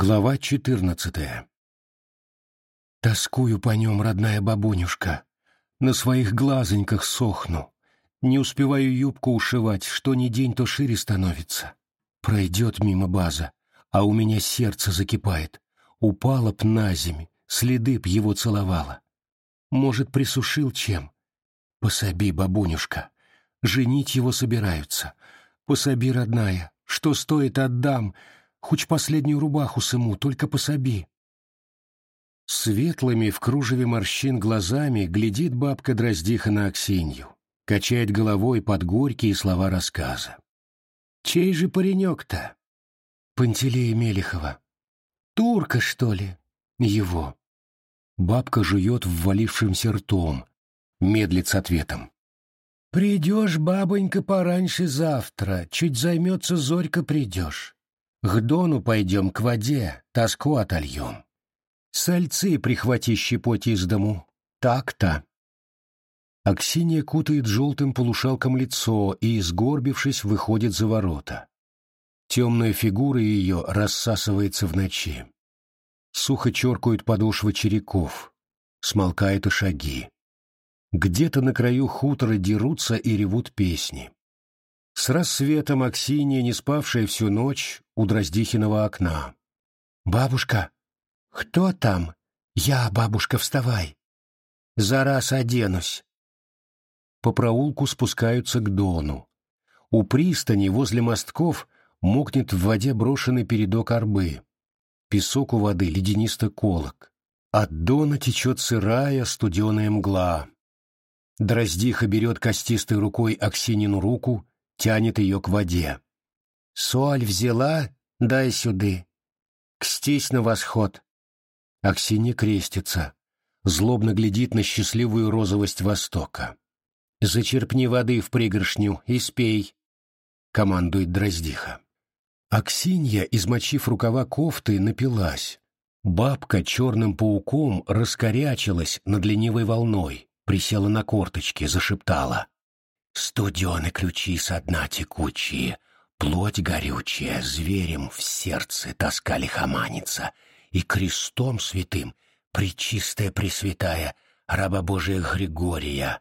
Глава четырнадцатая Тоскую по нем, родная бабунюшка. На своих глазоньках сохну. Не успеваю юбку ушивать, что ни день, то шире становится. Пройдет мимо база, а у меня сердце закипает. Упала б на земь, следы б его целовала. Может, присушил чем? Пособи, бабунюшка. Женить его собираются. Пособи, родная, что стоит отдам, хоть последнюю рубаху сыму, только пособи. Светлыми в кружеве морщин глазами глядит бабка-дроздиха на Аксинью, качает головой под горькие слова рассказа. «Чей же паренек-то?» «Пантелея Мелехова». «Турка, что ли?» «Его». Бабка жует ввалившимся ртом, медлит с ответом. «Придешь, бабонька, пораньше завтра, чуть займется зорька придешь. К дону пойдем к воде, тоску отольем». Сальцы прихвати щепоть из дому. Так-то. Аксинья кутает желтым полушалком лицо и, сгорбившись, выходит за ворота. Темная фигура ее рассасывается в ночи. Сухо черкают подошвы череков. Смолкают и шаги. Где-то на краю хутора дерутся и ревут песни. С рассветом Аксинья, не спавшая всю ночь, у Дроздихиного окна. «Бабушка!» «Кто там?» «Я, бабушка, вставай!» «За раз оденусь!» По проулку спускаются к Дону. У пристани возле мостков мокнет в воде брошенный передок арбы. Песок у воды ледянисто колок. От Дона течет сырая студеная мгла. Дроздиха берет костистой рукой Аксинину руку, тянет ее к воде. «Соль взяла? Дай сюды. Кстись на восход. Аксинья крестится, злобно глядит на счастливую розовость Востока. «Зачерпни воды в пригоршню и спей», — командует Дроздиха. Аксинья, измочив рукава кофты, напилась. Бабка черным пауком раскорячилась над ленивой волной, присела на корточки, зашептала. «Студены ключи со дна текучие, плоть горючая, зверем в сердце тоска лихоманится» и крестом святым, пречистая пресвятая, раба Божия Григория,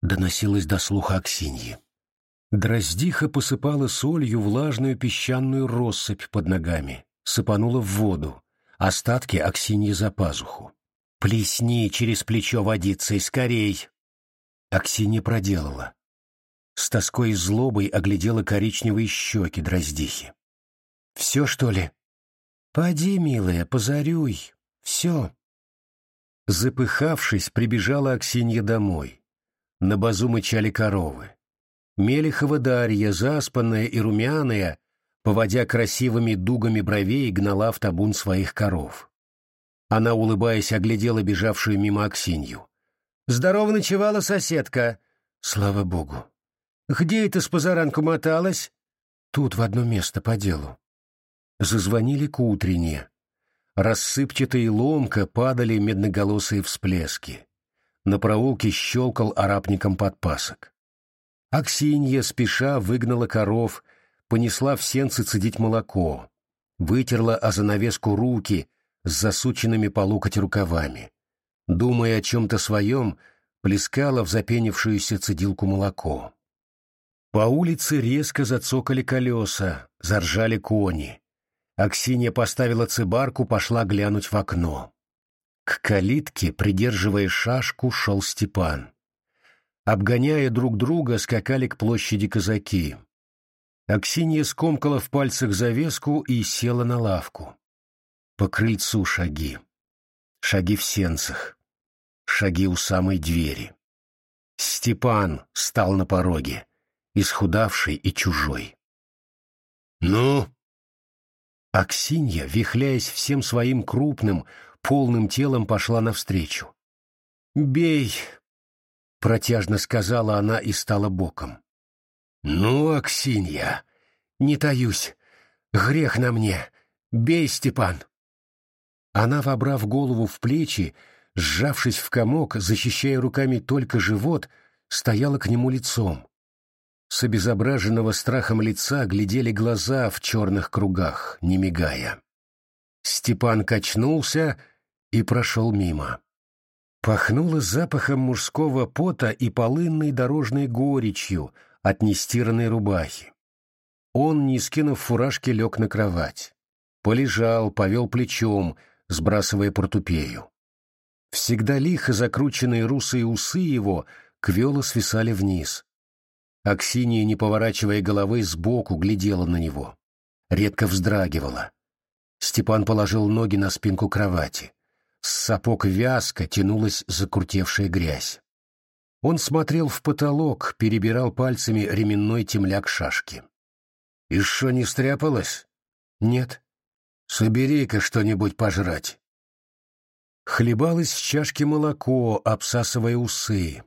доносилось до слуха Аксиньи. Дроздиха посыпала солью влажную песчаную россыпь под ногами, сыпанула в воду, остатки Аксиньи за пазуху. «Плесни через плечо водицей, скорей!» Аксинья проделала. С тоской и злобой оглядела коричневые щеки Дроздихи. «Все, что ли?» «Поди, милая, позарюй. Все». Запыхавшись, прибежала Аксинья домой. На базу мычали коровы. Мелехова Дарья, заспанная и румяная, поводя красивыми дугами бровей, гнала в табун своих коров. Она, улыбаясь, оглядела бежавшую мимо Аксинью. «Здорово ночевала соседка!» «Слава богу!» «Где это с позаранку моталась?» «Тут в одно место по делу». Зазвонили к утренне. Рассыпчато и ломко падали медноголосые всплески. На проулке щелкал арапником подпасок. Аксинья, спеша, выгнала коров, понесла в сенцы цедить молоко, вытерла о занавеску руки с засученными по локоть рукавами. Думая о чем-то своем, плескала в запенившуюся цедилку молоко. По улице резко зацокали колеса, заржали кони. Аксинья поставила цибарку, пошла глянуть в окно. К калитке, придерживая шашку, шел Степан. Обгоняя друг друга, скакали к площади казаки. Аксинья скомкала в пальцах завеску и села на лавку. По крыльцу шаги. Шаги в сенцах. Шаги у самой двери. Степан стал на пороге, исхудавший и чужой. «Ну?» Аксинья, вихляясь всем своим крупным, полным телом, пошла навстречу. «Бей!» — протяжно сказала она и стала боком. «Ну, Аксинья, не таюсь. Грех на мне. Бей, Степан!» Она, вобрав голову в плечи, сжавшись в комок, защищая руками только живот, стояла к нему лицом. С обезображенного страхом лица глядели глаза в черных кругах, не мигая. Степан качнулся и прошел мимо. Пахнуло запахом мужского пота и полынной дорожной горечью от нестиранной рубахи. Он, не скинув фуражки, лег на кровать. Полежал, повел плечом, сбрасывая портупею. Всегда лихо закрученные русые усы его квело свисали вниз. Аксинья, не поворачивая головы, сбоку глядела на него. Редко вздрагивала. Степан положил ноги на спинку кровати. С сапог вязко тянулась закрутевшая грязь. Он смотрел в потолок, перебирал пальцами ременной темляк шашки. «И что, не стряпалось?» «Нет». «Собери-ка что-нибудь пожрать». Хлебалось в чашке молоко, обсасывая усы.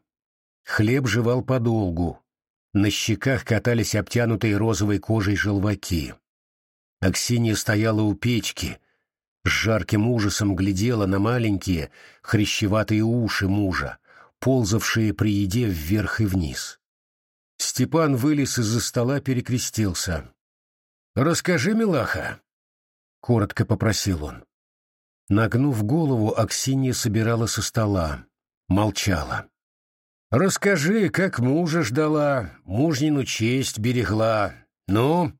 Хлеб жевал подолгу. На щеках катались обтянутые розовой кожей желваки. Аксинья стояла у печки, с жарким ужасом глядела на маленькие, хрящеватые уши мужа, ползавшие при еде вверх и вниз. Степан вылез из-за стола, перекрестился. «Расскажи, милаха!» — коротко попросил он. Нагнув голову, Аксинья собирала со стола. Молчала. «Расскажи, как мужа ждала, мужнину честь берегла. Ну?»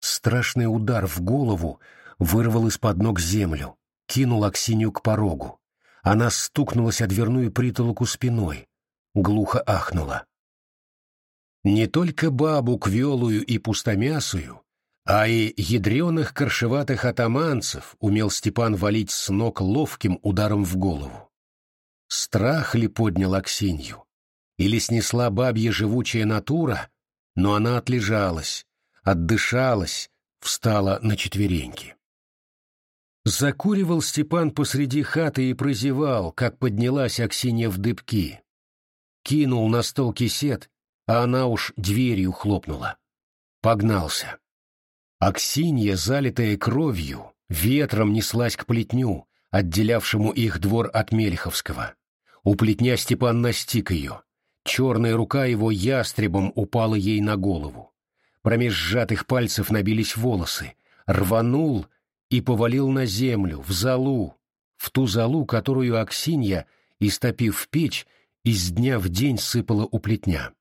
Страшный удар в голову вырвал из-под ног землю, кинул Аксинью к порогу. Она стукнулась о дверную притолоку спиной, глухо ахнула. Не только бабу квелую и пустомясую, а и ядреных коршеватых атаманцев умел Степан валить с ног ловким ударом в голову. Страх ли поднял Аксинью? Или снесла бабья живучая натура, но она отлежалась, отдышалась, встала на четвереньки. Закуривал Степан посреди хаты и прозевал, как поднялась Аксинья в дыбки. Кинул на стол кисет, а она уж дверью хлопнула. Погнался. Аксинья, залитая кровью, ветром неслась к плетню, отделявшему их двор от Мельховского. У плетня Степан настиг ее. Черная рука его ястребом упала ей на голову. Промеж сжатых пальцев набились волосы. Рванул и повалил на землю, в залу, в ту залу, которую Аксинья, истопив печь, из дня в день сыпала у плетня.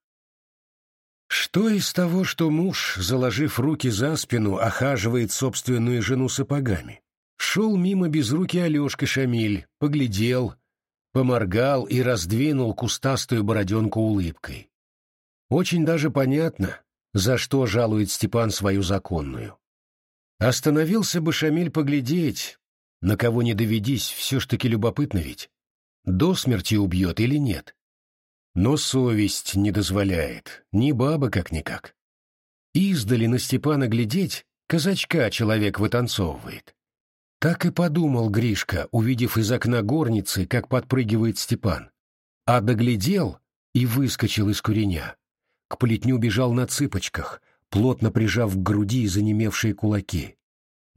Что из того, что муж, заложив руки за спину, охаживает собственную жену сапогами? Шел мимо безрукий Алешка Шамиль, поглядел, поморгал и раздвинул кустастую бороденку улыбкой. Очень даже понятно, за что жалует Степан свою законную. Остановился бы Шамиль поглядеть, на кого не доведись, все ж таки любопытно ведь. До смерти убьет или нет? Но совесть не дозволяет, ни баба как-никак. Издали на Степана глядеть, казачка человек вытанцовывает. Так и подумал Гришка, увидев из окна горницы, как подпрыгивает Степан. А доглядел и выскочил из куреня. К плетню бежал на цыпочках, плотно прижав к груди занемевшие кулаки.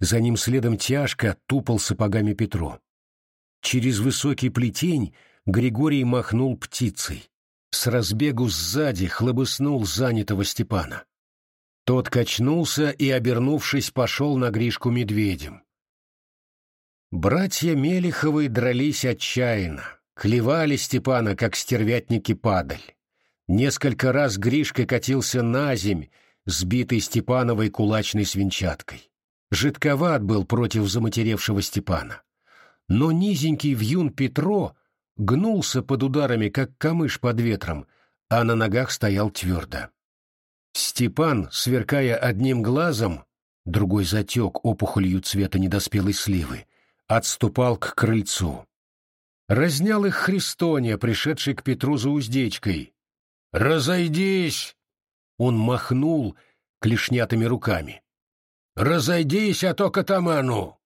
За ним следом тяжко тупал сапогами Петро. Через высокий плетень Григорий махнул птицей с разбегу сзади хлобыснул занятого Степана. Тот качнулся и, обернувшись, пошел на Гришку медведем. Братья Мелиховы дрались отчаянно, клевали Степана, как стервятники падаль. Несколько раз Гришка катился на земь, сбитый Степановой кулачной свинчаткой. Жидковат был против заматеревшего Степана. Но низенький вьюн Петро гнулся под ударами, как камыш под ветром, а на ногах стоял твердо. Степан, сверкая одним глазом, другой затек опухолью цвета недоспелой сливы, отступал к крыльцу. Разнял их Христония, пришедший к Петру за уздечкой. «Разойдись!» Он махнул клешнятыми руками. «Разойдись, а то катаману!»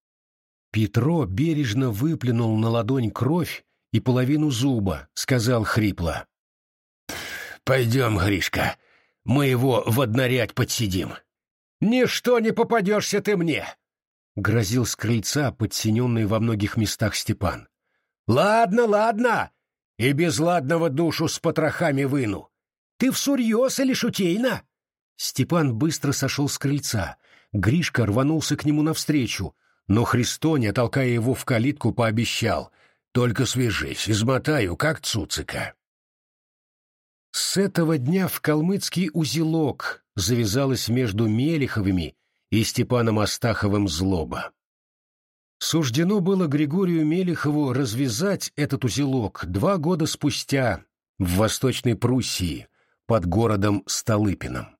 Петро бережно выплюнул на ладонь кровь и половину зуба, сказал хрипло. «Пойдем, Гришка, мы его воднарять подсидим». «Ничто не попадешься ты мне!» — грозил с крыльца подсиненный во многих местах Степан. «Ладно, ладно, и без ладного душу с потрохами выну. Ты всерьез или шутейно?» Степан быстро сошел с крыльца. Гришка рванулся к нему навстречу, Но Христоня, толкая его в калитку, пообещал «Только свяжись, измотаю, как цуцика». С этого дня в калмыцкий узелок завязалась между Мелеховыми и Степаном Астаховым злоба. Суждено было Григорию Мелехову развязать этот узелок два года спустя в Восточной Пруссии под городом Столыпином.